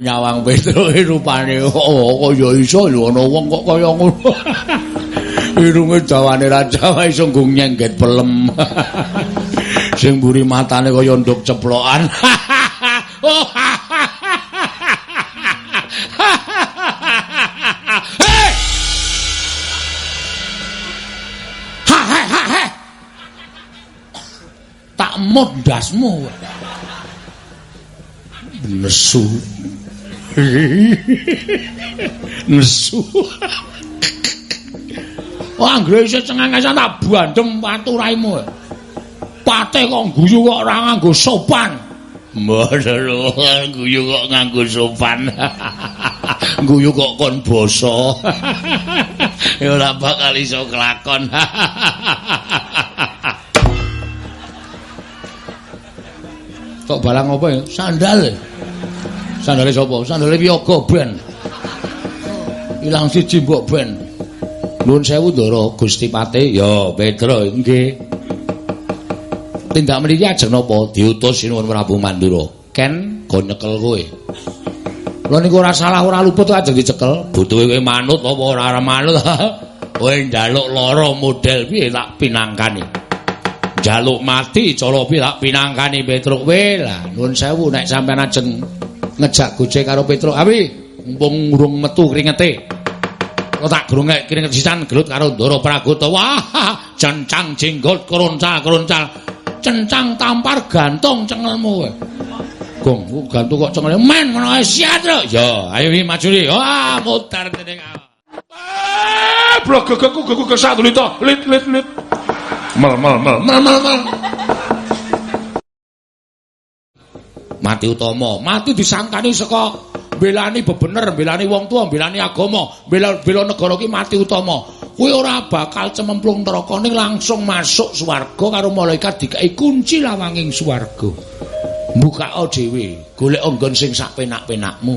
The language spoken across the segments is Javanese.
nyawang Petruk rupane oh kaya iso lho ana wong kok kaya ngono irunge dawane raja iso nyengget pelem sing mburi matane kaya nduk ceplokan tak mondasmu nesu nesu Wah, anggere isih cengengesan tak bandem watu raimu. Pate kok guyu kok ora nganggo sopan. Mboten guyu kok nganggo sopan. guyu kok kon basa. ya ora bakal iso kelakon. kok balang apa ya? Sandal. Sandale sapa? Sandale Wiyaga ben. Ilang siji mbok ben. Nuwun sewu Ndara Gusti Pate ya Pedro nggih. Tindak mriki ajeng napa diutus sinuwun Prabu Mandura. Ken go nyekel kowe. Lha niku ora salah ora luput ajeng dicekel. Butuhe kowe manut apa ora ora manut. Kowe njaluk lara model piye tak pinangkani. Jaluk mati cara piye tak pinangkani Petruk kowe lah. Nuwun sewu nek sampean ajeng ngejak gojek karo Petruk. Awi mumpung urung metu kringete. kok tak grungek kene sisan gelut karo Ndara Pragota. Wah, cencang jenggot kroncal-kroncal. Cencang tampar gantung cengelmu kowe. Gong, gantung kok cengel. Men ngono ae siat lho. Ya, ayo iki maju iki. Wah, mutar dening awak. Eh, blok gegeku gegeku lit lit lit lit. Mel mel mel mel mel mel. Mati utama, mati disangkani saka belani bebener, belani wong tua, belani agama, bela bela negara ki mati utama. Kuwi ora bakal cememplung neraka ning langsung masuk swarga karo malaikat dikai kunci lawanging swarga. Mbukao dhewe, golek nggon sing sak penak-penakmu.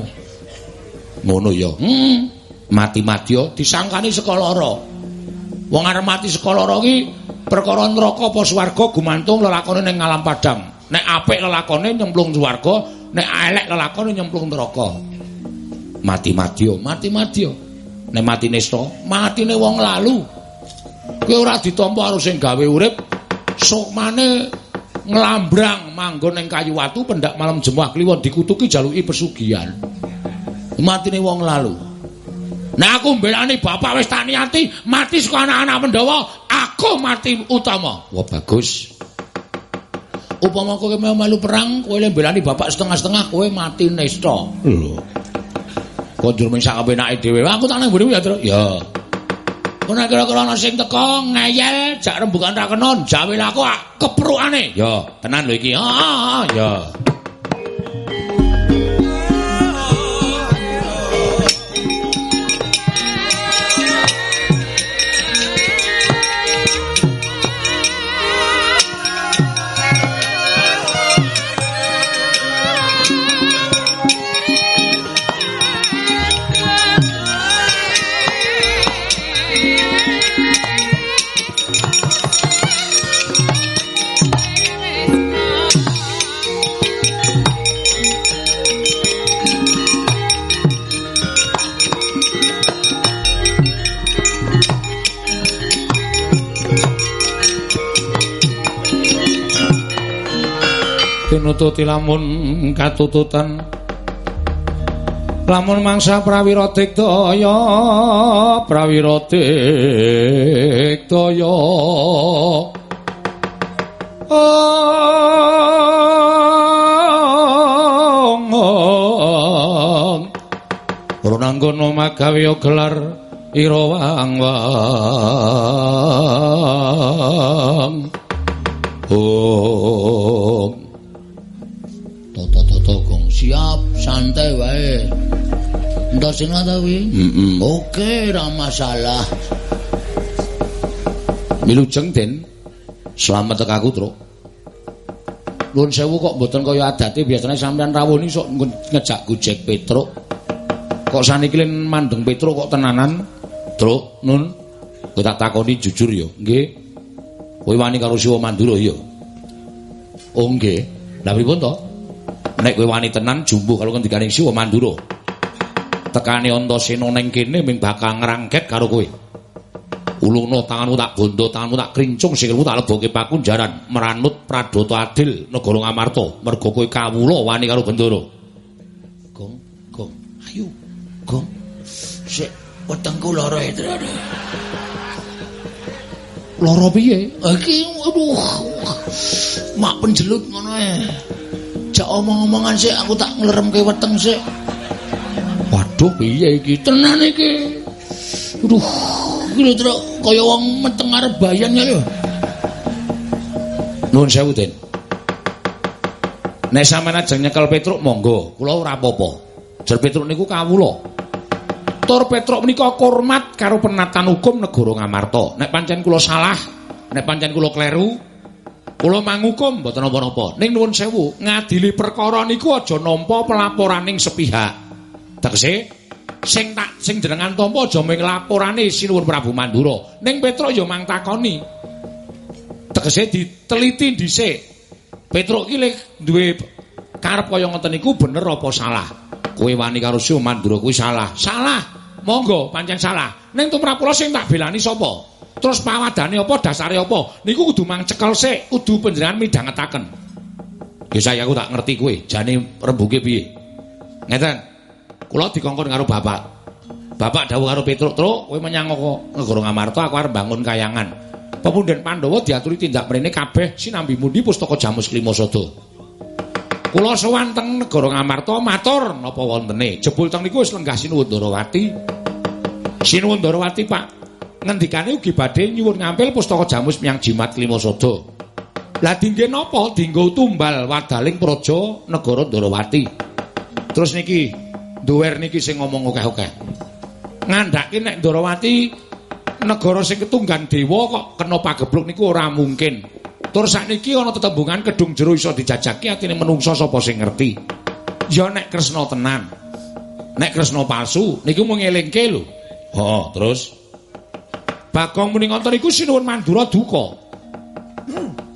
Ngono ya. Hmm. Mati-mati yo disangkani saka lara. Wong arep mati saka lara ki perkara neraka apa swarga gumantung lelakone ning alam padang. Nek apik lelakone nyemplung swarga, nek elek lelakone nyemplung neraka. mati-mati yo, mati-mati yo. Nek mati nesta, matine wong lalu. Kowe ora ditampa karo sing gawe urip, sok mane nglambrang manggon ning kayu watu pendak malam jemah kliwon dikutuki jaluki pesugihan. Matine wong lalu. Nah aku mbelani bapak wis tak niati mati saka anak-anak Pandhawa, aku mati utama. Wah bagus. Upama kowe melu perang, kowe mbelani bapak setengah-setengah, kowe mati nesta. Lho. kondur ming sak kepenake dhewe. Aku tak nang mburi ya, Tru. Ya. Ana kira-kira ana sing teko ngeyel, jak rembugan ra kena, jawe aku keprukane. Ya, tenan lho iki. Ah, ya. Nututi lamun katututan. Lamun mangsa prawira daya prawira daya Ora nanggono magawe gelar ira wang-wang Oh siap santai wae. Ndasena ta kuwi? Mm oke ra masalah. Milujeng den. Selamat tek aku truk. Nuwun sewu kok mboten kaya adate. Biasane sampean rawuh ni sok ngejak gojek petruk. Kok saniki len mandeng petruk kok tenanan? Truk nun. Kowe tak takoni jujur ya nggih. Kowe wani karo Siwa Mandura ya? Oh nggih. Lha pripun to Nek kowe wani tenan jumbuh karo ngendikane Siwa Mandura. Tekane Antasena ning kene ming bakal ngrangket karo kowe. Uluna tanganmu tak bondo, tanganmu tak krincung, sikilmu tak lebokke pakunjaran, meranut pradata adil negara Ngamarta, mergo kowe kawula wani karo Bendara. Gong, gong, ayo, gong. Sik, wetengku lara itu. Lara piye? Iki, aduh, mak penjelut ngono e. Jak omong-omongan sik, aku tak ngleremke weteng sik. Waduh, piye iki? Tenan iki. Aduh, lho truk kaya wong meteng arep bayan ya lho. Nuwun sewu, Den. Nek sampeyan ajeng nyekel Petruk monggo, kula ora apa-apa. Jer Petruk niku kawula. Tur Petruk menika hormat karo penatan hukum negara Ngamarta. Nek pancen kula salah, nek pancen kula kleru, kula mangukum mboten napa-napa. Ning nuwun sewu, ngadili perkara niku aja nampa pelaporaning sepihak. Tegese sing tak sing jenengan tampa aja mung laporane Sinuwun Prabu Mandura. Ning Petruk ya mang takoni. Tegese diteliti dhisik. Petruk iki lek duwe karep kaya ngoten niku bener apa salah? Kowe wani karo Sinuwun Mandura kuwi salah. Salah. Monggo pancen salah. Ning tumrap kula sing tak belani sapa? Terus pawadane apa, dasare apa? Niku kudu mang cekel sik, kudu panjenengan midhangetaken. Nggih saya aku tak ngerti kowe, jane rembuge piye. Ngeten. Kula dikongkon karo bapak. Bapak dawuh karo Petruk, "Truk, kowe menyang negara Ngamarta aku arep bangun kayangan." Pemundhen Pandhawa diaturi tindak mrene kabeh sinambi mundi pustaka Jamus Klimasada. Kula sowan teng negara Ngamarta matur napa wontene. Jebul teng niku wis lenggah Sinuwun Darawati. Sinuwun Darawati, Pak. Ngendikane ugi badhe nyuwun ngampil pustaka Jamus miyang Jimat Klimasada. Lah dingge napa? Dinggo tumbal wadaling praja negara Darawati. Terus niki duwer niki sing ngomong akeh-akeh. Ngandhake nek Darawati negara sing ketunggan dewa kok kena pagebluk niku ora mungkin. Tur sakniki ana tetembungan kedung jero iso dijajaki atine menungsa sapa sing ngerti. Ya nek Kresna tenan. Nek Kresna palsu niku mung ngelingke lho. Heeh, terus Bagong muni ngoten niku sinuwun Mandura duka.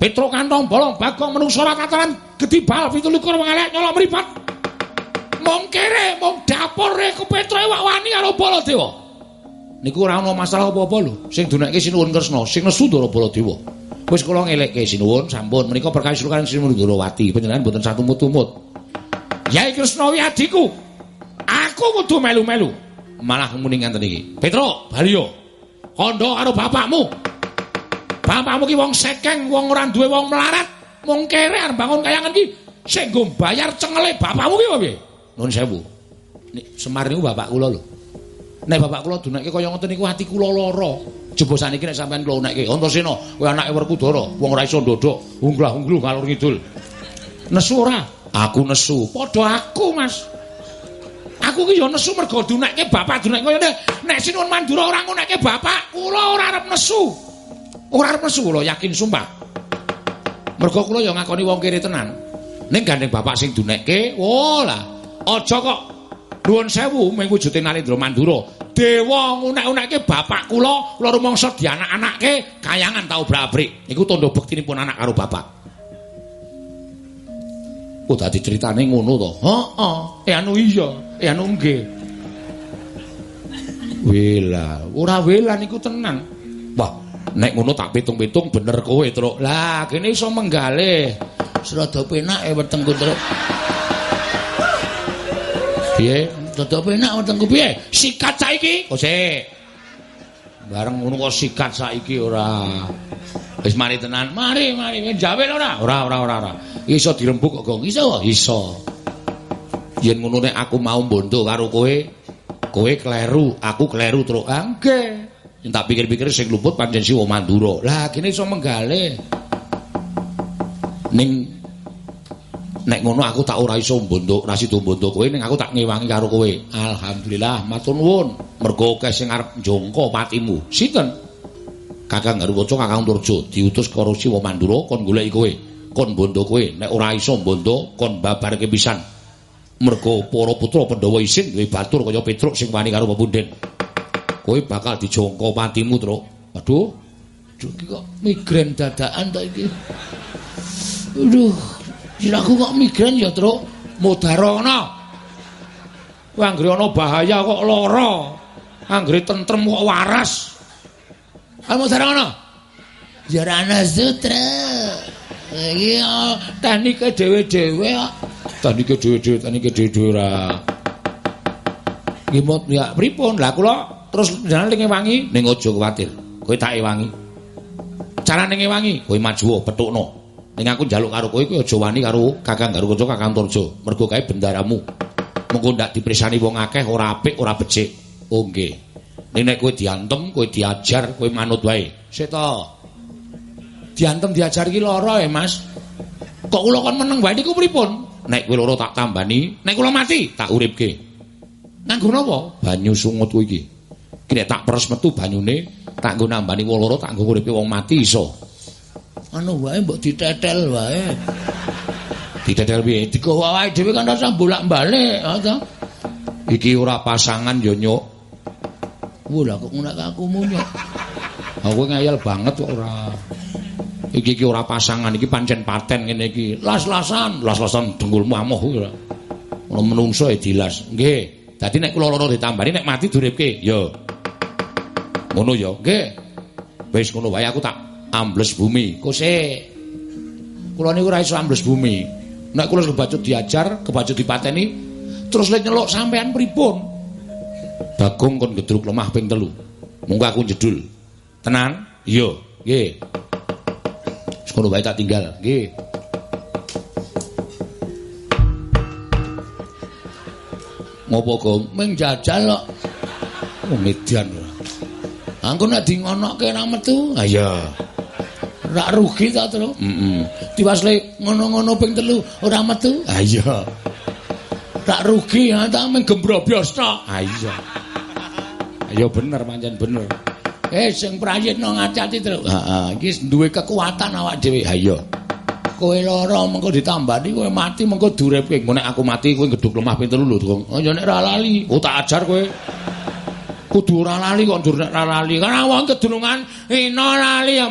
Petruk kantong bolong Bagong menungsa ora katalan gedibal 17 mengalek nyolok mripat. Mong kere, mong dapur rek Petruk wak wani karo Baladewa. Niku ora ana masalah apa-apa lho. Sing dunekke sinuwun Kresna, sing nesu Ndara Baladewa. Wis kula ngelekke sinuwun sampun menika perkawis lukan sinuwun Durawati panjenengan mboten satumut-tumut. Yai Kresna wi adiku. Aku kudu melu-melu. Malah muni ngenten iki. Petro, Baliyo. Kandha karo bapakmu. Bapakmu ki wong sekeng, wong ora duwe wong melarat. Mung kere arep bangun kayangan ki sing nggo bayar cengele bapakmu ki piye? Nuwun sewu. Nek Semar niku bapak kula lho. Nek bapak kula dunekke kaya ngoten niku ati kula lara. Jebo saniki nek sampean kula unekke Antasena, kowe anake Werkudara, wong ora iso ndodok, unglah-ungluh ngalur ngidul. Nesu ora? Aku nesu. Padha aku, Mas. Aku ki ya nesu mergo dunekke bapak dunek kaya nek Sinuwun Mandura ora ngunekke bapak, kula ora arep nesu. Ora arep nesu kula yakin sumpah. Mergo kula ya ngakoni wong kere tenan. Ning gandeng bapak sing dunekke, oh lah. Aja kok nuwun sewu mung wujude Narendra Mandura. Dewa ngunek-unekke bapak kula, kula rumangsa dianak-anake kayangan tau brabrik. Niku tandha bektinipun anak karo bapak. Oh dadi critane ngono to. Heeh. Eh anu iya, eh anu nggih. Wela, ora wela niku tenan. Wah, nek ngono tak pitung-pitung bener kowe, Truk. Lah, kene iso menggalih. Serada penak e wetengku truk. Piye? Dada penak wetengku piye? Sikat saiki. Sik. Bareng ngono kok sikat saiki ora. Wis mari tenan. Mari, mari. Jawe ora? Ora, ora, ora, ora. Iso dirembuk kok, Gong. Iso? Iso. Yen ngono nek aku mau mbondo karo kowe, kowe kleru, aku kleru terus. Ah, nggih. Yen tak pikir-pikir sing luput pancen Siwa Mandura. Lah, kene iso menggalih. Ning nek ngono aku tak ora iso mbondo, ora sida mbondo kowe ning aku tak ngewangi karo kowe. Alhamdulillah, matur nuwun. Mergo akeh sing arep njongko patimu. Sinten? Kakang Garuwaca, Kakang Turjo diutus karo Siwa Mandura kon goleki kowe. Kon bondo kowe, nek ora iso bondo kon babarke pisan. Mergo para putra Pandhawa isin duwe batur kaya Petruk sing wani karo pepunden. Kowe bakal dijongko patimu, Truk. Aduh. Duh, iki kok migren dadakan ta iki. Aduh, siraku kok migren ya, Truk. Mudarana. Kowe anggere ana bahaya kok lara. Anggere tentrem kok waras. Ayo Mudarana. Ya ana sutra. Iki oh, teknike dhewe-dhewe kok. Teknike dhewe-dhewe, teknike dhewe-dhewe ora. Nggih mut ya pripun? Lah kula terus jalan ning wangi ning aja kuwatir. Kowe tak ewangi. Carane ngewangi, kowe maju petukno. Ning aku njaluk karo kowe kowe aja wani karo Kakang Garukaca Kakang Turjo. Mergo kae bendaramu. Mengko ndak diprisani wong akeh ora apik, ora becik. Oh nggih. Ning nek kowe diantem, kowe diajar, kowe manut wae. Seta. Diantem diajar iki lara ya, Mas. Kok kula kon meneng wae niku pripun? Nek kowe loro tak tambani, nek kula mati tak uripke. Nganggo napa? Banyu sungut kuwi iki. Iki nek tak peres metu banyune, tak nggo nambani wong loro, tak nggo uripe wong mati iso. Anu wae mbok ditetel wae. Ditetel piye? Digawa wae dhewe kan rasa bolak-balik, ha? Iki ora pasangan yo nyuk. Wah, lah kok ngunak aku munyuk. Aku ngayal banget kok ora. Iki iki ora pasangan, iki pancen paten ngene iki. Las-lasan, las-lasan dengkulmu amoh kuwi. Ono menungso e dilas. Nggih. Dadi nek kula loro ditambani nek mati duripke, yo. Ngono yo. Nggih. Wis ngono wae aku tak ambles bumi. Kose. Kula niku ora iso ambles bumi. Nek kula kebacut diajar, kebacut dipateni, terus lek nyeluk sampean pripun? Bagong kon gedruk lemah ping telu. Monggo aku jedul. Tenan? Iya. Nggih. Ngono wae tak tinggal. Nggih. Ngopo, Gong? Ming jajal kok. Oh, median. Angko nek di ngonoke ra metu. Ah iya. Ra rugi ta, Tru? Heeh. Diwasle ngono-ngono ping telu ora metu. Ah iya. Ra rugi ha ta ming gembroblos tok. Ah iya. Ayo bener pancen bener. Eh sing prayitno ngacati, Tru. Heeh. Iki duwe kekuatan awak dhewe. Ah iya. Kowe lara mengko ditambani kowe mati mengko duripke. Engko nek aku mati kowe gedhuk lemah ping telu lho, Gong. Oh ya nek ra lali. Oh tak ajar kowe. Kudu ora lali kok ndur nek ora lali. Kan wong kedunungan ina lali ya.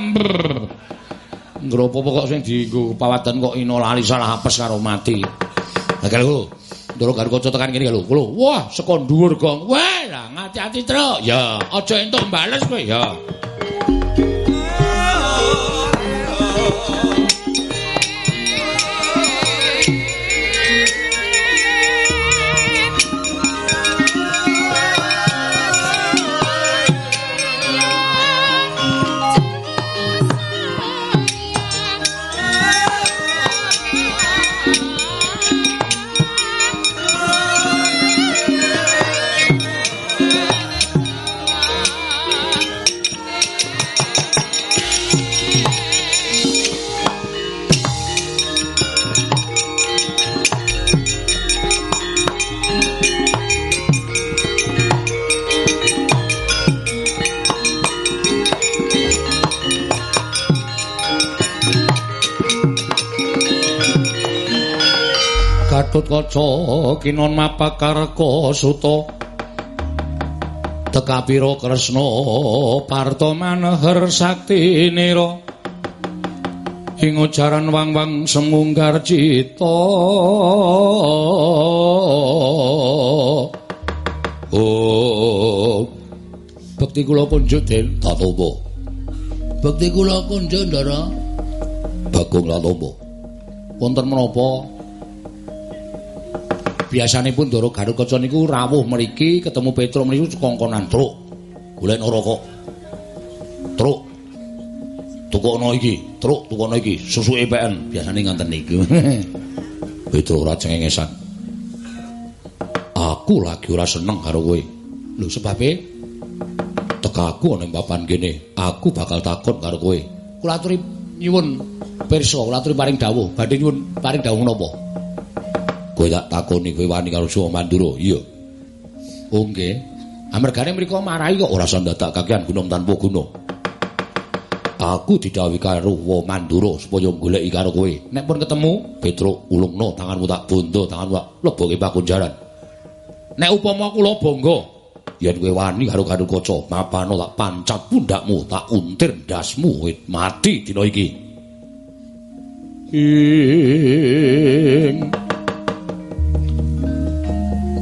Ngropo kok sing dienggo pawadan kok ina lali salah apes karo mati. Lah kalau Ndoro karo kanca tekan kene lho. Kulo, wah saka dhuwur, Gong. Wah, lah ngati-ati, Truk. Ya, aja entuk mbales kowe, ya. Gatut kaca kinon mapakarka suta Tekapira Kresna parta maneher sakti nira ing ujaran wang-wang semunggar cita Oh bekti kula punjuk den tatoba Bekti kula kunjuk Ndara. Bagong Latomo. Wonten menapa? Biasanipun Ndara Garukaca niku rawuh mriki ketemu Petro mriku kongkonan truk. Golek rokok. Truk. Tukono iki, truk tukono iki, susuke PN biasane ngoten niku. Petro ora cengengesan. Aku lagi ora seneng karo kowe. Lho sebabe tekaku ana ing papan kene. Aku bakal takon karo kowe. Kula aturi nyuwun pirsa, kula aturi paring dawuh. Badhe nyuwun paring dawuh napa? Kowe tak takoni kowe wani karo Suwa Mandura? Iya. Oh nggih. Amargane mriku marahi kok ora usah dadak kakean gunung tanpa guna. Aku didhawuhi karo Wa Mandura supaya goleki karo kowe. Nek pun ketemu, Petruk ulungno tanganmu tak bondo, tanganmu tak leboke pakunjaran. Nek upama kula bangga yen kowe wani karo karo kaca mapano tak pancat pundakmu tak untir ndasmu wit mati dina iki ing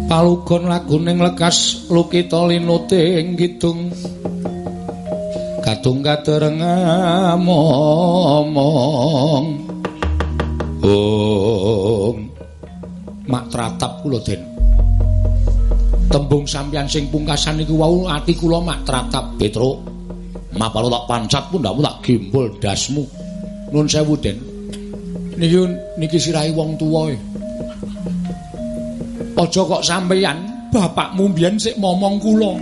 palugon laguning lekas lukita linute ing kidung. Kadung kadereng momong om. Mak tratap kula den. Tembung sampeyan sing pungkasan niku wau ati kula mak tratap petro mapalo tak pancat pun tak gembol dasmu. Nun sewu den. Niki niki sirahe wong tuwa e aja kok sampeyan bapakmu mbiyen sik momong kula.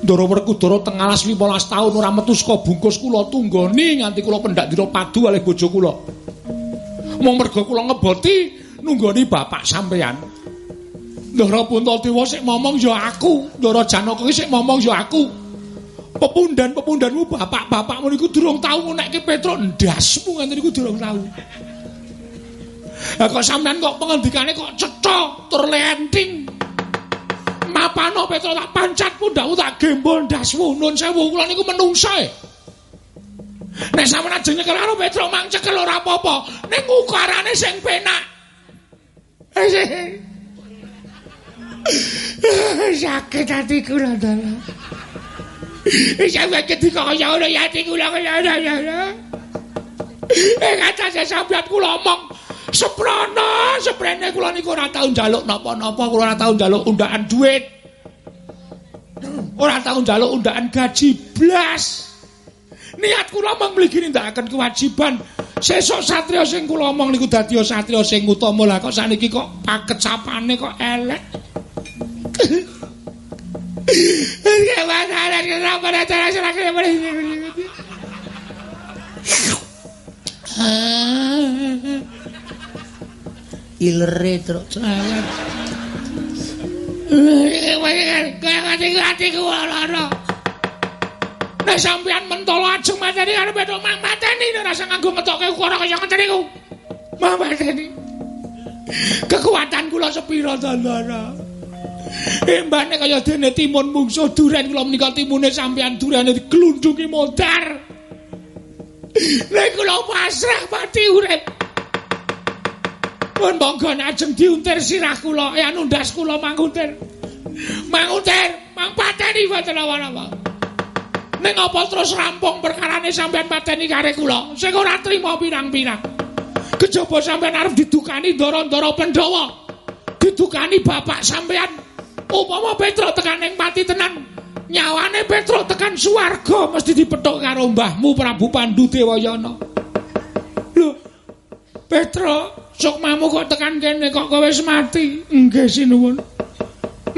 Ndara Werkudara teng alas 15 taun ora metu saka bungkus kula tunggoni nganti kula pendak dira padu kalih bojo kula. Mung mergo kula ngeboti nunggoni bapak sampeyan. Ndara Puntadewa sik momong ya aku Ndara Janaka sik momong ya aku. Pepundan-pepundanmu bapak-bapakmu niku durung tau ngunekke Petruk ndasmu nganti niku durung tau Lah kok sampean kok pengendikane kok cetha tur lenting. Mapano Petro tak pancatmu ndak tak gembol ndasmu nun sewu kula niku menungsa e. Nek sampean ajeng nyekel karo Petro mang cekel ora apa-apa, ning ukarane sing penak. Sakit hati kula dalam. Sampai ketika kaya ngono ya kula kaya ngono. Eh kata sampean kula omong Seprana, seprene kula niku ora tau njaluk napa-napa, kula ora tau njaluk undakan duit. Ora tau njaluk undakan gaji blas. Niat kula mung mligi nindakaken kewajiban. Sesuk satriya sing kula omong niku dadi satriya sing utama. Lah kok saniki kok pakecapane kok elek. Gimana ilere truk lara. Nek sampean mentolo ajeng mateni karo betok mang mateni rasa nganggo metoke ukara kaya ngene niku. Mang mateni. Kekuatan kula sepira dandara. Embane kaya dene timun mungsuh duren kula menika timune sampean durene diglundungi modar. Nek kula pasrah pati urip. Pun monggo ajeng diuntir sirah kula, ya nundas kula manguntir. Manguntir, mang pateni boten apa-apa. Ning apa terus rampung perkarane sampean pateni kare kula? Sing ora trima pirang-pirang. Kejaba sampean arep didukani ndara-ndara Pandhawa. Didukani bapak sampean. Upama Petro tekan ing pati tenan, nyawane Petro tekan swarga mesti dipethuk karo mbahmu Prabu Pandu Dewayana. Lho, Petro, Sukmamu kok tekan kene kok kowe wis mati. Nggih sinuwun.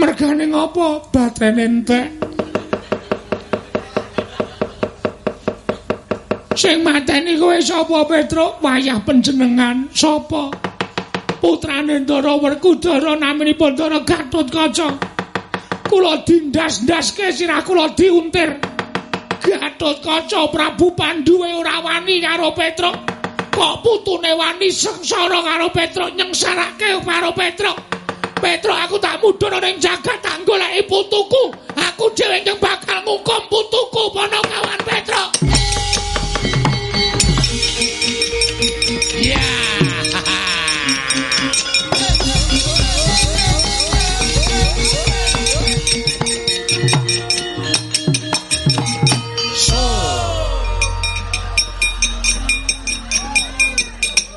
Mergane ngopo? Batrene entek. Sing mateni kowe sapa Petruk? Wayah panjenengan sapa? Putrane Ndara Werkudara naminipun Ndara Gatotkaca. Kula dindas-ndaske sirah kula diuntir. Gatotkaca Prabu Pandhu ora wani karo Petruk. Kok putune wani sengsara karo Petruk nyengsarake karo Petruk. Petruk aku tak mudhun ning jagat tak goleki putuku. Aku dhewe bakal ngukum putuku pono kawan Petruk.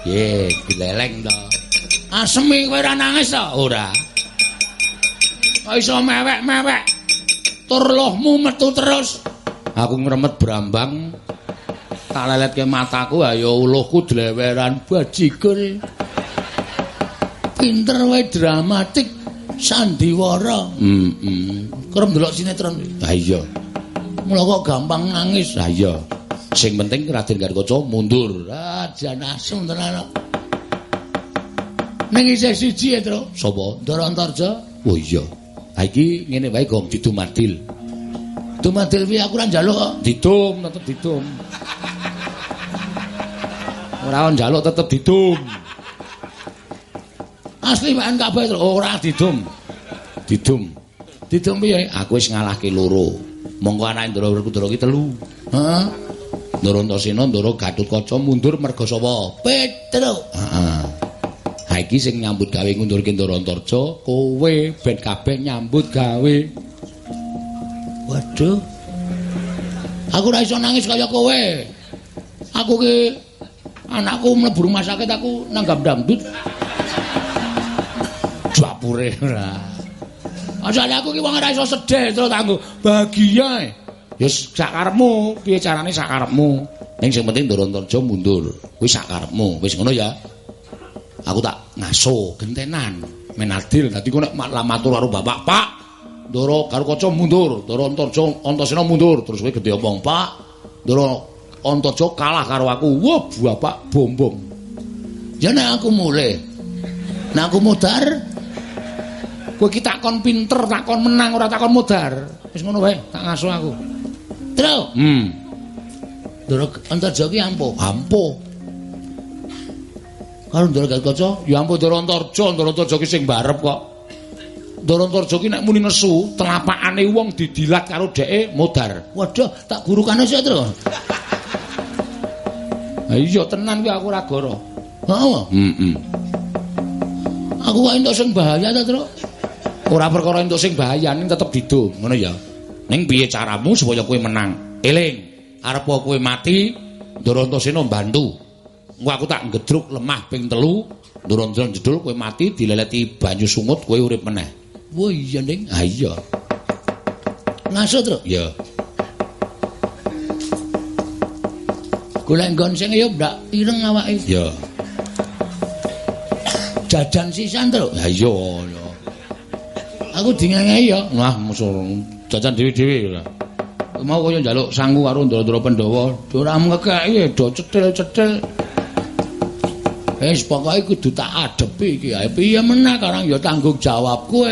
Ye, dileleng to. Asemi kowe ora nangis to? Ora. Kok iso mewek-mewek? Tur lohmu metu terus. Aku ngremet brambang. Tak leletke mataku ayo uluhku dleweran bajigur. Pinter wae dramatik sandiwara. Heeh. Mm -mm. Kerem delok sinetron. Ha iya. Mula kok gampang nangis. Ha iya. Sing penting Raden Garkaca mundur. Ah, jan asem tenan. Ning isih siji ya, Tru. Sapa? Ndara Antarja? Oh iya. Ha iki ngene wae Gong didumadil. Dumadil piye aku ora njaluk kok. Didum tetep didum. Ora njaluk tetep didum. Asli wae kabeh ora didum. Didum. Didum piye? Aku wis ngalahke loro. Monggo anake Ndara Werkudara ki telu. Heeh. Ndara Antasena, Ndara Gatotkaca mundur merga sapa? Petruk. Heeh. Ha saiki sing nyambut gawe ngundurke Ndara Antarja kowe ben kabeh nyambut gawe. Waduh. Aku ora iso nangis kaya kowe. Aku ki anakku mlebu rumah sakit aku nanggap dangdut. Dapure ora. Asale aku ki wong ora iso sedih terus tanggo bahagia. Ya sakarepmu, piye carane sakarepmu. Ning sing penting Ndara Antarja mundur. Kuwi sakarepmu. Wis ngono ya. Aku tak ngaso gentenan. Men adil dadi kok nek matur karo bapak, Pak, Ndara karo kaca mundur, Ndara Antarja Antasena mundur. Terus kowe gedhe omong, Pak, Ndara Antarja kalah karo aku. Wah, bapak bombong. Ya nek aku mulai. Nek aku mudar, Kowe ki takon pinter, takon menang ora takon mudar. Wis ngono wae, tak ngaso aku. Terus Hmm, Ndara Antarja ki ampuh. ampuh. Karo Ndara Gatkaca Ya ampun Ndara Antarja, Ndara Antarja ki sing barep kok. Ndara Antarja ki nek muni nesu, telapakane wong didilat karo dheke modar. Waduh, tak gurukane sik, Tru. Ha iya tenan kuwi aku ora goro. Heeh. Heeh. Aku kok entuk sing bahaya ta, Tru? Ora perkara entuk sing bahaya ning tetep didum, ngono ya. Ning piye caramu supaya kowe menang? Eling, arep kowe mati, Ndara Antasena bantu. Engko aku tak ngedruk lemah ping telu, Ndara Antasena jedul kowe mati dileleti banyu sungut kowe urip meneh. Wah iya, Ning. Ha iya, Ngaso, Tru. ya. Golek nggon sing ya ndak ireng awake. Ya. Jajan sisan, Tru. Ha iya, ya. Aku dingenge ya. Wah, musuh jajan dhewe-dhewe. Mau kaya njaluk sangu karo Ndara Pandhawa, Ora ngekeki do cetil-cetil. Wis pokoke kudu tak adepi iki. Piye meneh karang ya tanggung jawab kowe.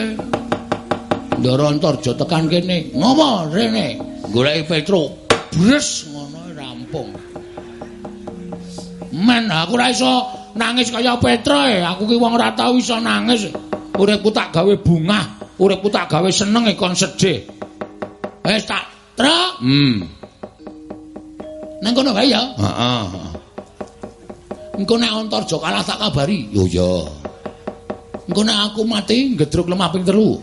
Ndara Antarja tekan kene. Ngopo rene? Goleki Petro. Bres ngono rampung. Men aku ora iso nangis kaya Petro e. Aku ki wong ora tau iso nangis. Uripku tak gawe bungah, uripku tak gawe seneng e kon sedih. Wis tak truk Hmm. nang kono wae ya. Heeh. Engko nek Antarja kalah tak kabari. Yo ya. Engko nek aku mati gedruk lemah ping telu.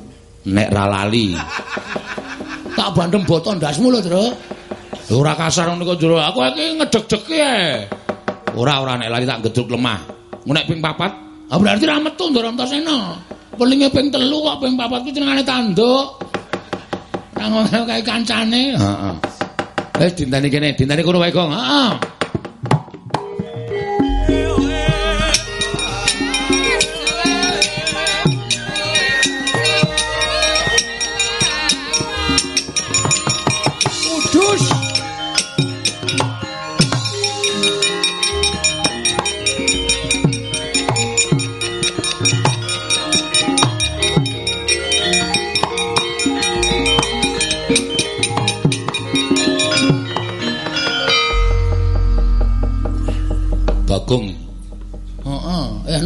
Nek ra lali. Tak bandem boto ndasmu lho, Tru. Ora kasar ngono kok jero. Aku iki ngedeg-degi ae. Ora ora nek lali tak gedruk lemah. Ngono nek ping papat, Ah berarti ra metu Ndara Antasena. Pelinge ping telu kok ping papat ku jenengane tanduk. Ra ngono kae kancane. heeh. Wis dinteni kene, dinteni kono wae, Gong. Heeh.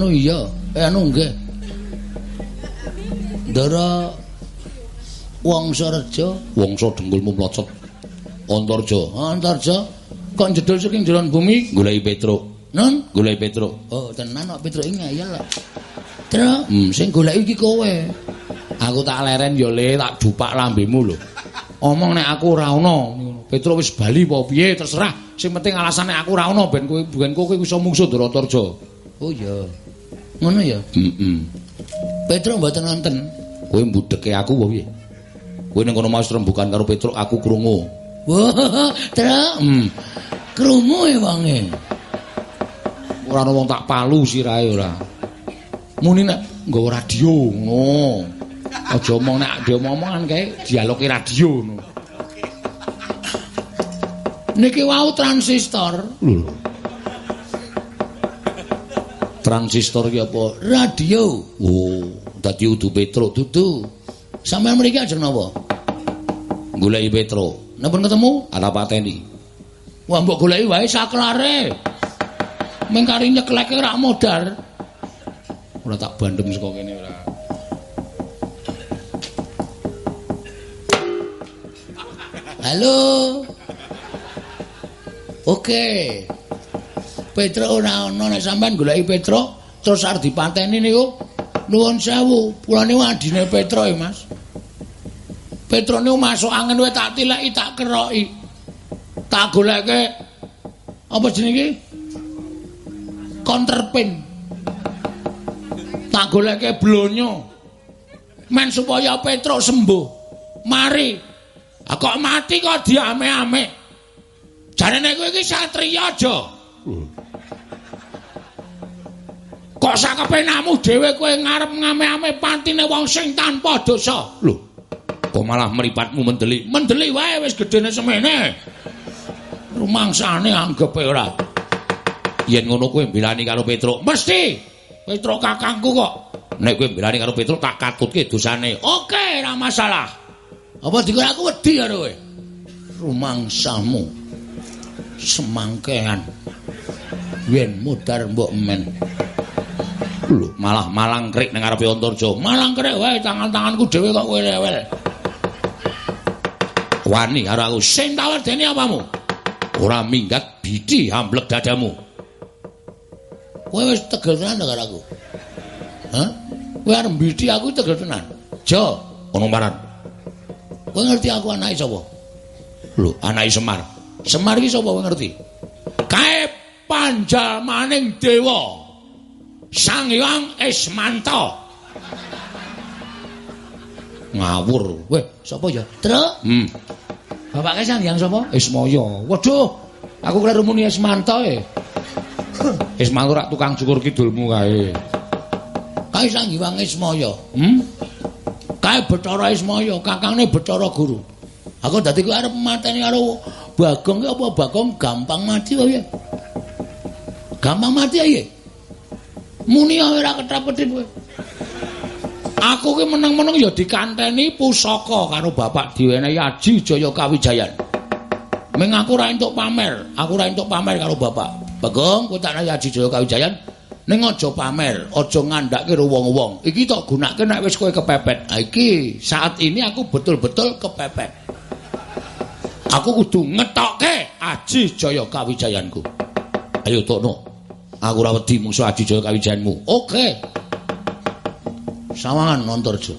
Anu iya, eh anu nggih. Ndara Wangsa Reja, Wangsa dengkulmu mlocot. Antarja Antarja kok jedul saking jeron bumi. goleki Petruk. Nun, Goleki Petruk. oh tenan kok Petro iki ngayal lah. Tru, Hmm. sing golek iki kowe. Aku tak leren yo le, tak dupak lambemu lho. Omong nek aku ora ana. Petruk wis bali apa piye terserah. Sing penting alasane aku ora ana ben kowe ben kowe iso mungsuh Ndara Antarja. Oh iya. Ngono ya. Heeh. Petro mboten wonten. Kowe mbudheke aku apa piye? Kowe ning kono mas rembukan karo Petruk aku krungu. Wah, Tru, Hmm. krungu e wonge. Ora ana wong tak palu sirahe ora. Muni nek nggawa radio ngono. Aja omong nek diomong-omongan kae dialoge radio ngono. Niki wau transistor, Lho. Transistor ki apa? radio. Oh, dadi udu Petruk Dudu. Sampeyan mriki ajeng napa? goleki Petruk. Napa ketemu? Ana pateni. Wah mbok goleki wae saklare. Mengkari nyekleke rak modar. Ora tak bandem saka kene ora. Halo. Oke. Petro ora ana nek sampean goleki Petro, terus arep dipateni niku nuwun sewu. Kula niku adine Petro ya Mas. Petro niku masuk angin wae tak tileki tak keroki. Tak goleke apa jenenge konterpin. Tak goleke blonyo. Men supaya Petro sembuh mari. Ah, kok mati kok diame-ame? Jarene kowe iki satriya aja kok sakepenamu dhewe kowe ngarep ngame-ame pantine wong sing tanpa dosa? Lho. Kok malah mripatmu mendelik? Mendelik wae wis gedene semene. Rumangsane anggepe ora. Yen ngono kowe mbelani karo Petruk mesti. Petruk kakangku kok. Nek kowe mbelani karo Petruk tak katutke dosane. Oke ora masalah. Apa dikira aku wedi karo kowe? Rumangsamu semangkean. Yen mudar mbok men. Lho malah malang krik ning ngarepe Antarja. Malang krik wae tangan-tanganku dhewe kok kowe rewel wani karo aku sing tawedeni apamu? Ora minggat bidi amblek dadamu. Kowe wis tegel tenan karo aku? Hah? Kowe arep bidi aku tegel tenan? Jo ono maran. Kowe ngerti aku anake sapa? Lho anake Semar Semar iki sapa ngerti kae panjalmaning dewa Sang Hyang Ismanta. Ngawur. Weh, sapa ya? Truk. Hmm. Bapake Sang Hyang sapa? Ismaya. Waduh, aku kira rumuni Ismanta e. Ismanta rak tukang cukur kidulmu kae. Kae Sang Hyang Ismaya. Hmm? Kae Bathara Ismaya, kakangne Bathara Guru. Aku dadi ku arep mateni karo Bagong ki apa Bagong gampang mati wae. Gampang mati ae. muni ora ketrap-ketrip kowe. Aku ki meneng-meneng ya dikanteni pusaka karo bapak diwenehi Aji Jaya Kawijayan. Ming aku ora entuk pamer, aku ora entuk pamer karo bapak. Bagong, kowe tak Aji Jaya Kawijayan ning aja pamer, aja ngandhake karo wong-wong. Iki tak gunakake nek wis kowe kepepet. Ha iki saat ini aku betul-betul kepepet. Aku kudu ngetokke Aji Jaya Kawijayanku. Ayo Tokno. aku ora wedi musuh Adijaya kawijanmu. Oke. Sawangan Nontorjo.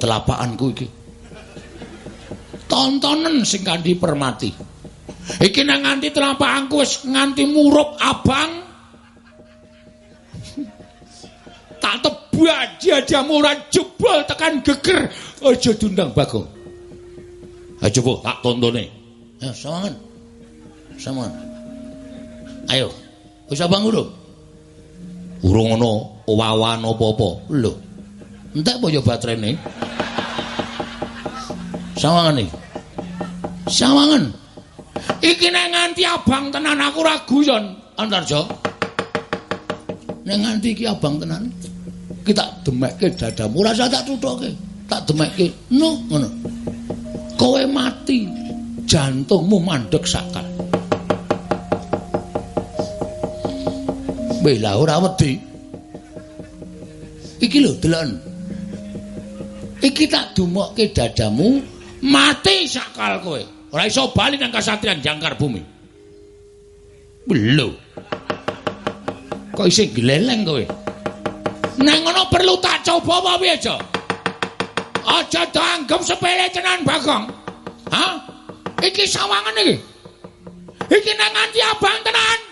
Telapakanku iki. Tontonen sing kanthi permati. Iki nang nganti telapakanku wis nganti murup abang. tak tebak jadamu ora jebol tekan geger aja dundang bagong. Ha coba tak tontone. Ya sawangan. Sawangan. Ayo. Wis abang urung? Urung ana wawan apa-apa. Lho. Entek apa ya baterene? Sawangan iki. Sawangan. Iki nek nganti abang tenan aku ora guyon, Antarja. Nek nganti iki abang tenan, kita demekke dadamu, ora usah tak tuthuke. Tak demekke. No, ngono. Kowe mati, jantungmu mandek sakal. Bela ora wedi. Iki lho delon. Iki tak dumokke dadamu mati sakal kowe. Ora iso bali nang kasatriyan jangkar bumi. Lho. Kok isih gleleng kowe? Nang ngono perlu tak coba apa piye, Jo? Aja dianggep sepele tenan, Bagong. Hah? Iki sawangan iki. Iki nang nganti abang tenan.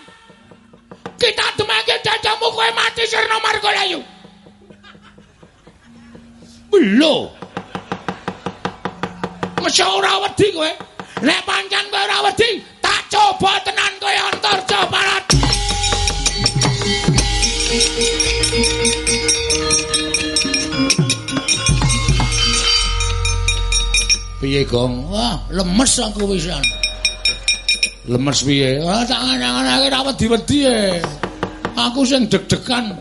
kita demake dadamu kowe mati sirna margalayu. Lho. Mesya ora wedi kowe. Nek pancen kowe ora wedi, tak coba tenan kowe antarja parat. Piye, Gong? Wah, lemes aku wisan. lemes piye? Ah tangan-tanganake ra wedi-wedi e. Aku sing deg-degan.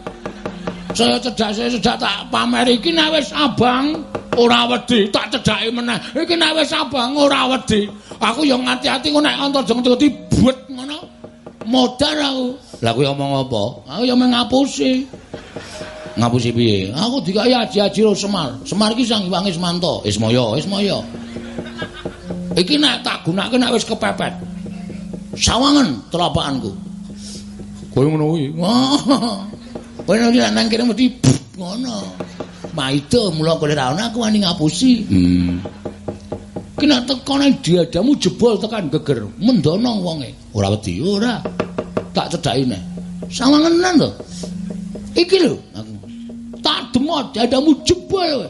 Saya cedak saya cedak tak pamer. Iki nek wis abang ora wedi. Tak cedake meneh. Iki nek wis abang ora wedi. Aku yo ngati-ati ngono nek antar jeng dadi buet ngono. Modar aku. Lah kuwi omong apa? Aku yo ngapusi ngapusi piye aku dikai aji-aji ro semar semar iki sang iwangi semanto ismaya ismaya iki nek tak gunake nek wis kepepet sawangan telapakanku. Kowe ngono kuwi. Kowe nek nang kene mesti ngono. Maida mula kowe ra aku wani ngapusi. Hmm. Kena tekane diadamu jebol tekan geger. Mendono wonge. Ora wedi. Ora. Tak cedhaki neh. Sawangenan to. Iki lho demot diadamu jebol kowe.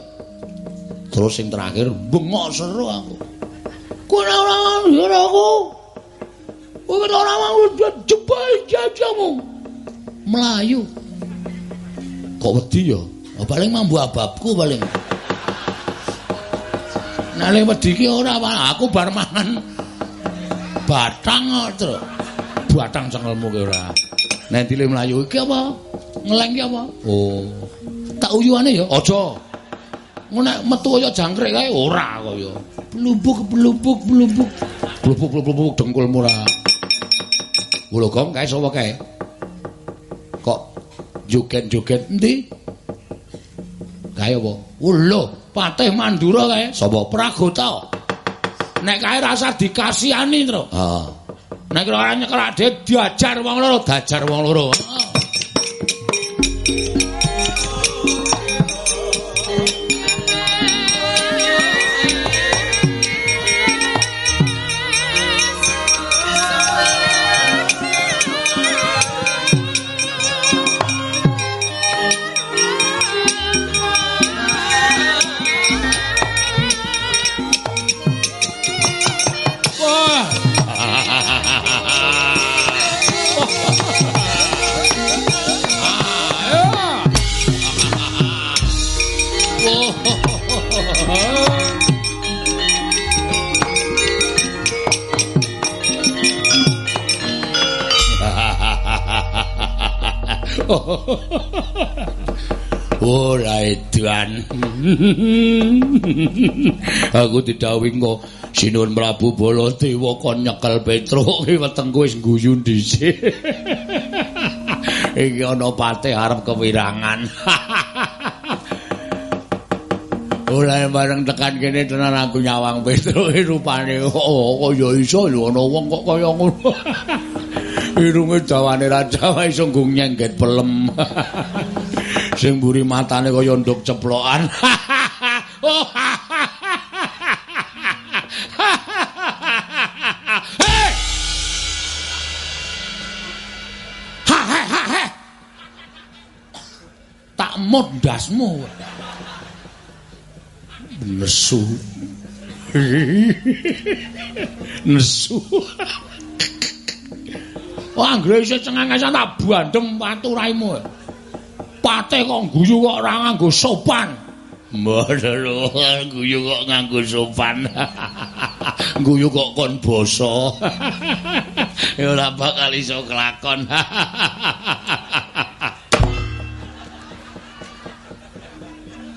Terus sing terakhir bengok seru aku. Kowe ora ora aku. Kowe ora mau jebol jajamu. Melayu. kok wedi ya? Oh, paling mambu ababku paling. Nale wedi ki ora aku bar mangan batang Tru. Batang cengelmu ki ora. Nek dile mlayu iki apa? Ngeleng ki apa? Oh. Tak uyuane ya. Aja. Ngono nek metu kaya jangkrik kae ora kaya. Blubuk blubuk blubuk. Blubuk blubuk dengkulmu ora. Lho Gong, kae sapa kae? Kok joget-joget Endi? kae apa? Oh lho, Patih Mandura kae. Sapa? Pragota. Nek kae rasa dikasihani, Tru. Ah. Nek ora nyekel diajar wong loro, dajar wong loro. Ora edan. Aku didhawuhi kok Sinuwun Prabu Baladewa kon nyekel Petruk ki wetengku wis guyu dhisik. Iki ana patih arep kewirangan. Ora bareng tekan kene tenan aku nyawang Petruk rupane oh kaya iso lho ana wong kok kaya ngono. Irunge dawane raja wae iso nggung nyengget pelem. Sing mburi matane kaya nduk ceplokan. Hei! Ha ha ha ha. Tak mut ndasmu. Nesu. Nesu. Wah, anggere isih cengengesan tak bandem watu raimu. Pate kok guyu kok ora nganggo sopan. Mboten guyu kok nganggo sopan. guyu kok kon basa. ya ora bakal iso kelakon.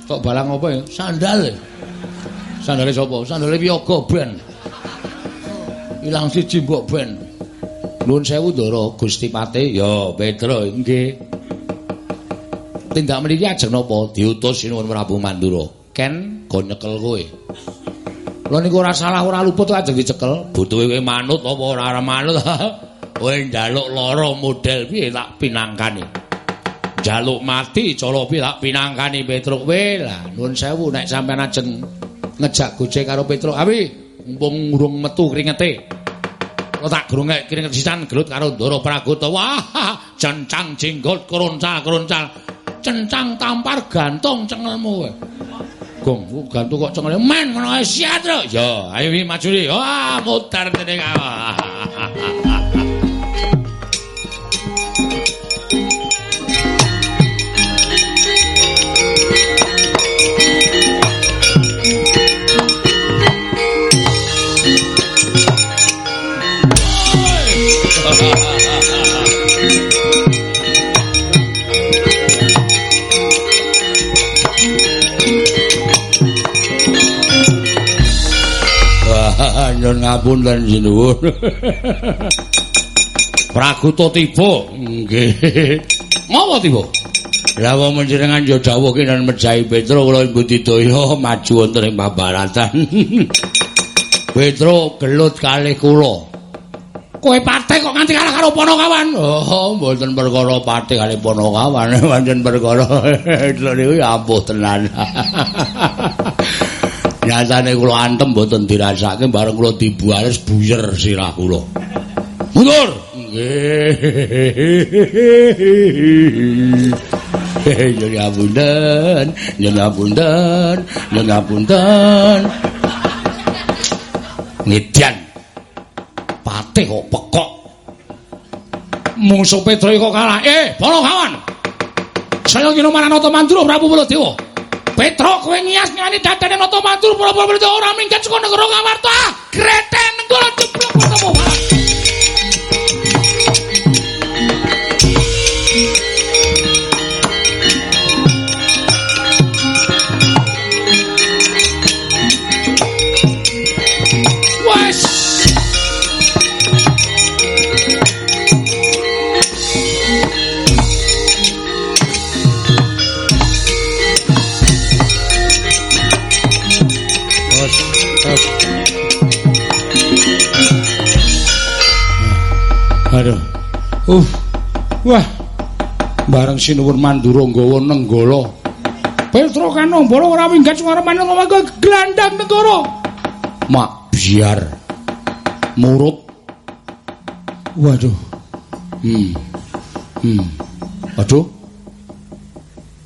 Kok balang apa ya? Sandal. Sandale sapa? Sandale Wiyaga ben. Ilang siji mbok ben. Nuwun sewu Ndara Gusti Patih. Ya, Petro nggih. Tindak mriki ajeng napa? Diutus Sinuwun Prabu Mandura. Ken go nyekel kowe. Lha niku ora salah ora luput ajeng dicekel. Butuhe kowe manut apa ora ora manut? Kowe njaluk lara model piye tak pinangkani. Jaluk mati cara piye tak pinangkani Petruk kowe. Lah nuwun sewu nek sampean ajeng ngejak gojek karo Petruk. Awi, mumpung urung metu kringete. Kok tak grungek kringet sisan gelut karo Ndara Pragota. Wah, cencang jenggot kroncal-kroncal. Cencang tampar gantung cengelmu kowe. Gong, gantung kok cengel. Men ae siat lho. Ya, ayo maju ri. Wah, mutar dening ngapunten sinuwun. Praguta tiba. Nggih. Ngopo tiba? Lah wong menjenengan ya dawuh kinan mejahi Petro kula Budidaya maju wonten ing pabaratan. Petro gelut kalih kula. Kowe patih kok nganti kalah karo Ponokawan. Oh, mboten perkara patih kali Ponokawan, pancen perkara lho niku ya ampuh tenan. Nyatane kula antem mboten dirasake bareng kula dibuales buyer sirah kula. Mundur. Nggih. Nyuwun apunten, nyuwun apunten, nyuwun apunten. Ngedian. Patih kok pekok. Mungsuh Petro kok kalah. Eh, Bala kawan. Saya kira Maranata Mandura Prabu Baladewa. Petro kowe nias ngani dadane Nata Prabu Baladewa ora minggat saka negara Ngamarta. Greten negara jeblok ketemu. Sinuwun Mandura nggawa nenggala. Petro Kanombala ora minggat suwarane ngomong glandang negara. Mak biar. Murut. Waduh. Hmm. Hmm. Waduh.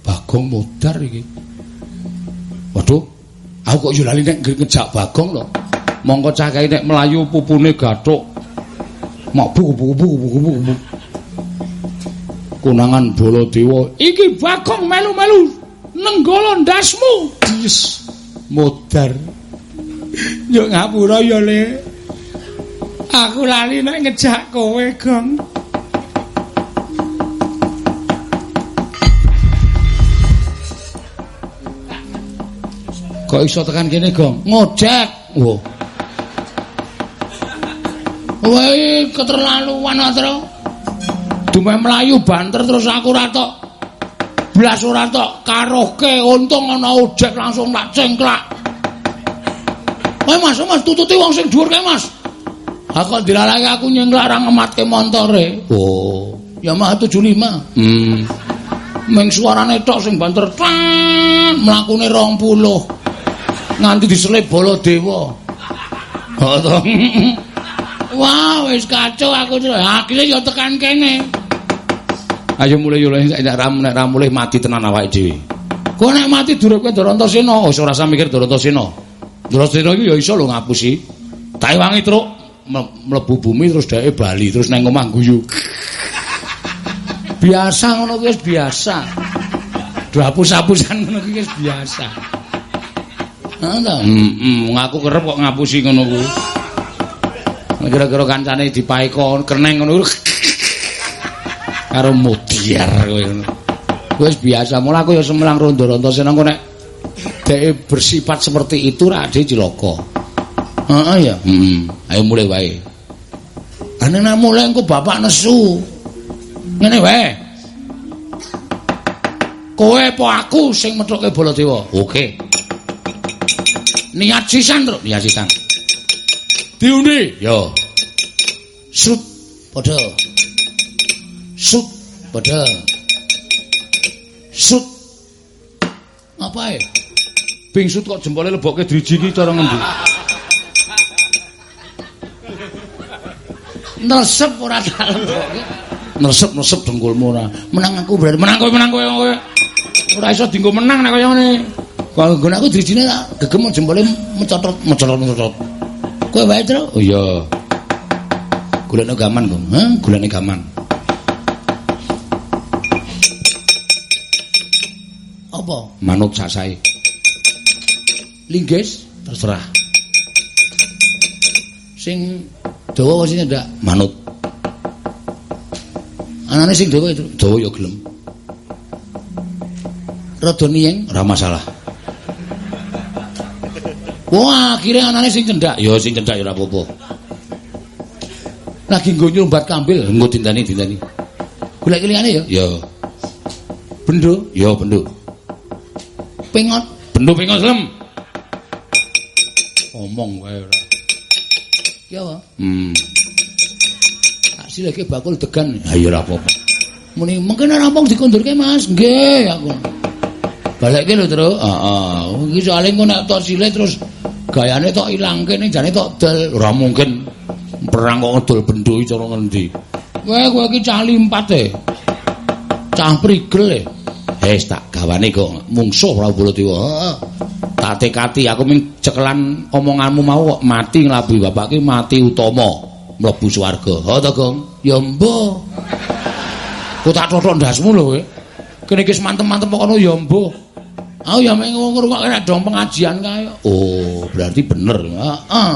Bagong modar iki. Waduh. Aku kok yo lali nek ngejak Bagong lho. Mongko cah kae nek melayu pupune gathuk. Mak buku buku buku buku buku. Kunangan Baladewa. Iki Bagong melu-melu nenggala ndasmu. Yes. Modar. Yo ngapura ya, Le. Aku lali nek ngejak kowe, Gong. Kok iso tekan kene, Gong? Ngojek. Wo. Woi, keterlaluan atro. Dumeh melayu banter terus aku ora tok. Blas ora tok karohke untung ana ojek langsung tak cengklak. Woi Mas, Mas tututi wong sing dhuwur kae, Mas. Ha kok dilalake aku nyengklak ra ngematke montore. Oh, Yamaha 75. Hmm. Ming suarane tok sing banter tan mlakune 20. Nganti diselip Baladewa. Oh to. Wah, wis kacau aku akhire ya tekan kene. Ayo mulai yo nek ra nek ra mati tenan awake dhewe. Kok nek mati duruk kowe Darantasena, wis ora usah mikir Darantasena. Darantasena iki ya iso lho ngapusi. Tak wangi truk mlebu bumi terus dheke bali terus nang omah guyu. Biasa ngono kuwi wis biasa. Dihapus-hapusan ngono kuwi wis biasa. Heeh ta? Heeh, aku kerep kok ngapusi ngono kuwi. Kira-kira kancane dipaeka keneng ngono karo mudiar kowe ngono. Wis biasa, mula aku ya semelang rondo-rondo seneng kok nek dhek bersifat seperti itu ra ade cilaka. Heeh ya. Heeh. Ayo mulai wae. Ane nek mulai engko bapak nesu. Ngene wae. Kowe apa aku sing methuke Baladewa? Oke. Niat sisan, Truk. Niat sisan. Diundi. Yo. Sut padha. Sut padha. Sut. Apa e? Bingsut kok jempole lebokke driji iki cara ngendi? Nesep ora tak lebokke. Nesep-nesep dengkulmu ora. Menang aku berarti menang kowe menang kowe kowe. Ora iso dienggo menang nek kaya ngene. Kalau nggon aku drijine tak gegem jempole mecotot mecotot mecotot. Kowe wae, Tru? Oh iya. Gulane gaman, Kong. Hah, gulane gaman. Apa? Manut sasae. Linggis terserah. Sing dawa sing ndak manut. Anane sing dawa itu dawa ya gelem. Rada niyeng ora masalah. Wah, akhirnya anane sing cendak. Ya sing cendak ya ora apa-apa. Lagi nggo nyumbat kambil, nggo dintani dintani. Golek liyane ya? Ya. Bendo? Ya, bendo. Pengot? Bendo pengot lem. Omong wae ora. Ki apa? Hmm. Tak silihke bakul degan. Ha iya ora apa-apa. Muni mengke rampung dikondurke Mas. Nggih aku. Balekke lho, Tru. Heeh. Iki soalé engko nek tok silih terus gayane tok ilangke ning jane tok del. Ora mungkin perang kok ngedol iki cara ngendi. Kowe kowe iki cah limpat e. Cah prigel e. Wis tak gawane kok mungsuh Prabu Baladewa. Heeh. Tak tekati aku ming cekelan omonganmu mau kok mati nglabuhi bapak ki mati utama mlebu swarga. Ha to, Gong? Ya mbah. Ku tak totok ndasmu lho kowe. Kene iki semantem-mantem kono ya mbah. Aku ya meng ngrungokke nek dong pengajian kae. Oh, berarti bener. Heeh.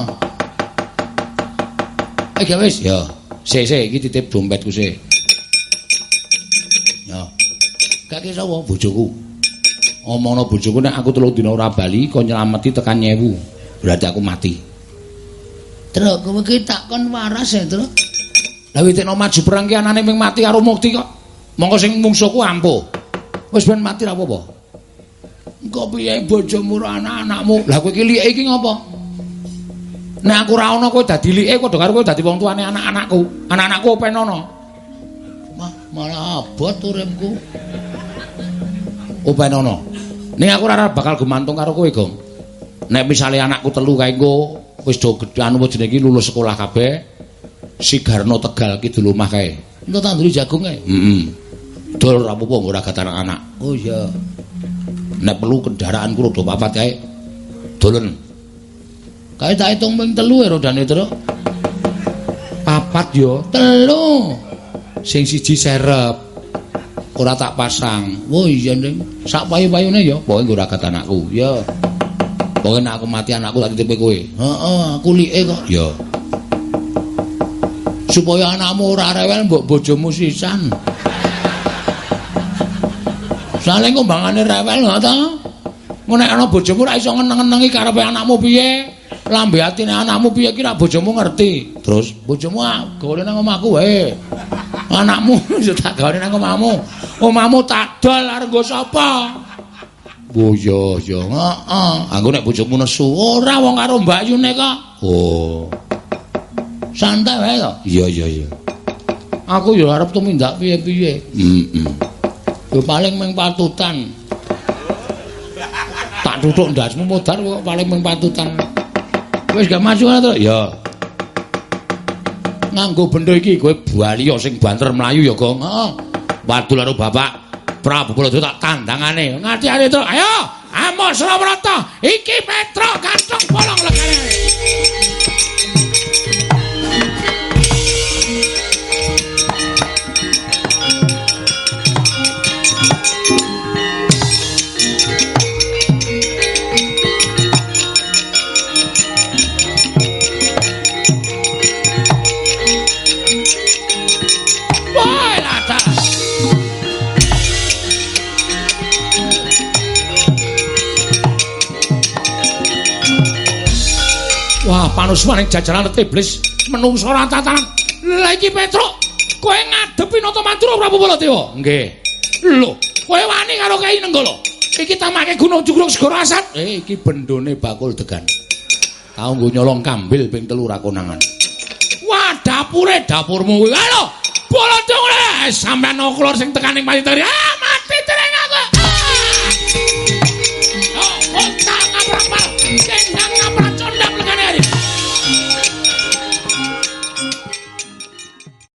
Eh, ya wis, ya. Sik, sik, iki titip dompetku sik. Kake sapa bojoku? Omongno bojoku nek aku telung dina ora bali, kok nyelameti tekan nyewu. Berarti aku mati. Truk, kowe iki takon waras ya, Truk. Lah witekno maju perang ki anane ming mati karo mukti kok. Monggo sing mungsuhku ampuh. Wis ben mati ra apa-apa. Engko piye bojomu ora anak-anakmu? Lah kowe iki like iki ngopo? Nek aku ora ana kowe dadi like padha karo kowe dadi wong tuane anak-anakku. Anak-anakku openono. Mah malah abot uripku. Openono. Ning aku ora bakal gumantung karo kowe, Gong. Nek misale anakku telu kae engko wis do gedhe anu jenenge iki lulus sekolah kabeh. Sigarno Tegal kidul omah kae. Entuk tanduri jagung kae. Heeh. Dol ora apa-apa ora gat anak-anak. Oh iya. Nek perlu kendaraanku rada papat kae. Dolen. Kae tak hitung ping telu ya rodane, Truk. Papat yo, telu. Sing siji serep. Ora tak pasang. Oh iya, Ning. Sak payu-payune ya, pokoke ora gat anakku. Ya. Pokoke nek aku mati anakku tak titipe kowe. Heeh, aku like kok. Ya. supaya anakmu ora rewel mbok bojomu sisan. Sale ngombangane rewel ngono ta? Ngono nek ana bojomu ora iso ngeneng-ngenengi karepe anakmu piye? Lambe atine anakmu piye ki rak bojomu ngerti. Terus bojomu gawe nang omahku wae. Anakmu yo tak gawe nang omahmu. Omahmu tak dol arep nggo sapa? Oh iya iya, heeh. Anggo nek bojomu nesu, ora wong karo Mbak Yune kok. Oh. santai wae to. Iya iya iya. Aku ya arep tumindak piye-piye. Heeh. Yo paling mung patutan. Tak tutuk ndasmu modar kok paling mung patutan. Wis gak masuk to? Ya. Nganggo benda iki kowe baliya sing banter mlayu ya, Gong. Heeh. Wadul karo bapak Prabu Baladewa tak tandangane. Ngati-ati to. Ayo, Amos Ramrata. Iki Petro gantung bolong legane. Wah, panuswaning jajaran iblis menungso ora tatanan. Lah iki Petruk, kowe ngadepi Nata Mantura Prabu Baladewa? Nggih. Lho, kowe wani karo Kyai Nenggala. Iki tamake Gunung Jugruk Segara Asat. Eh, iki bendone bakul degan. Tau nggo nyolong kambil ping telu ra konangan. Wah, dapure dapurmu kuwi. Halo, Baladewa. Sampeyan oklor sing tekaning payitari. Ah,